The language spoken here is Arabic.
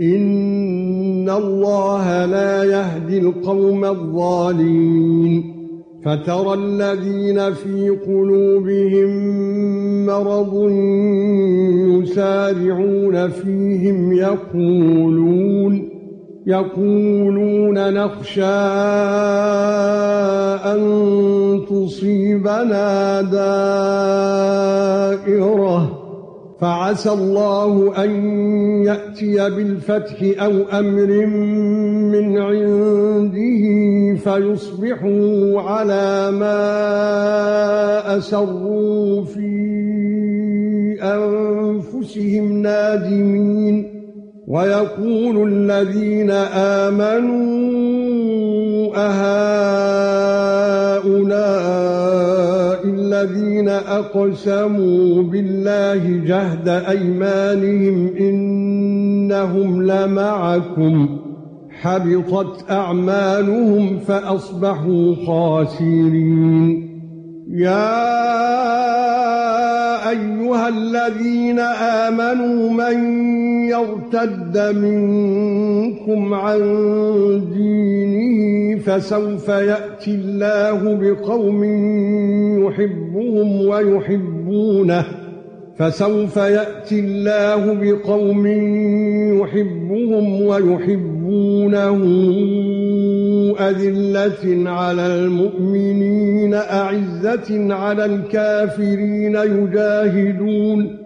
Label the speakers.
Speaker 1: ان الله لا يهدي القوم الظالمين فترى الذين في قلوبهم مرض يسارعون فيهم يقولون يقولون نخشى ان تصيبنا دائره فعسى الله أن يأتي بالفتح أو أمر من عنده فيصبحوا على ما أسروا في أنفسهم نادمين. ويقول الذين آمنوا أهؤلاء الذين أقسموا بالله جهد أيمانهم إنهم لمعكم حبطت أعمالهم فأصبحوا خاسرين. يا أيها الذين آمنوا من يرتد منكم عن دينه فسوف يأتي الله بقوم يحبهم ويحبونه. فسوف يأتي الله بقوم يحبهم ويحبونه. أذلة على المؤمنين أعزة على الكافرين يجاهدون.